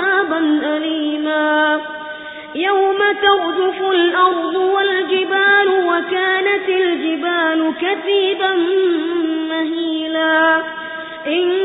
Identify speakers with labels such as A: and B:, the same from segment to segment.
A: وعذابا أليما. يوم ترجف الأرض والجبال وكانت الجبال كثيبا مهيلا. إنا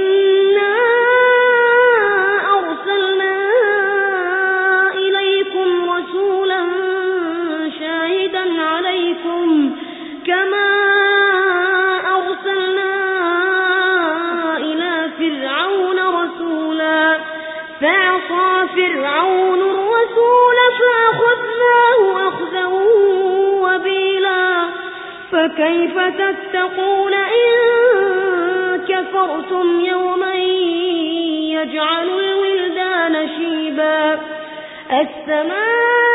A: فعصى فرعون الرسول فأخذناه أخذا وبيلا فكيف تتقون إن كفرتم يوما يجعل الولدان شيبا السماء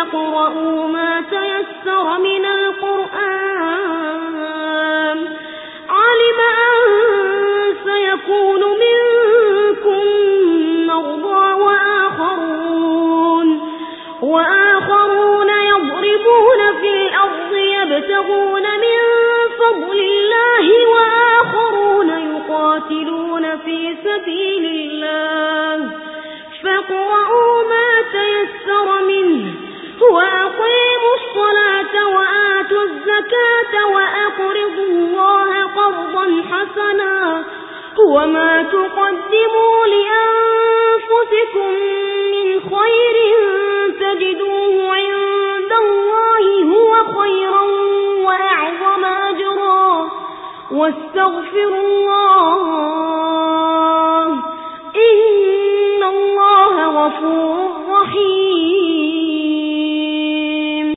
A: فاقرؤوا ما تيسر من القرآن. علم أن سيكون منكم مرضى وآخرون. وآخرون يضربون في الأرض يبتغون من فضل الله وآخرون يقاتلون في سبيل الله. فاقرؤوا ما تيسر منه. وأقرضوا الله قرضا حسنا وما تقدموا لأنفسكم من خير تجدوه عند الله هو خيرا وأعظم أجرا واستغفروا الله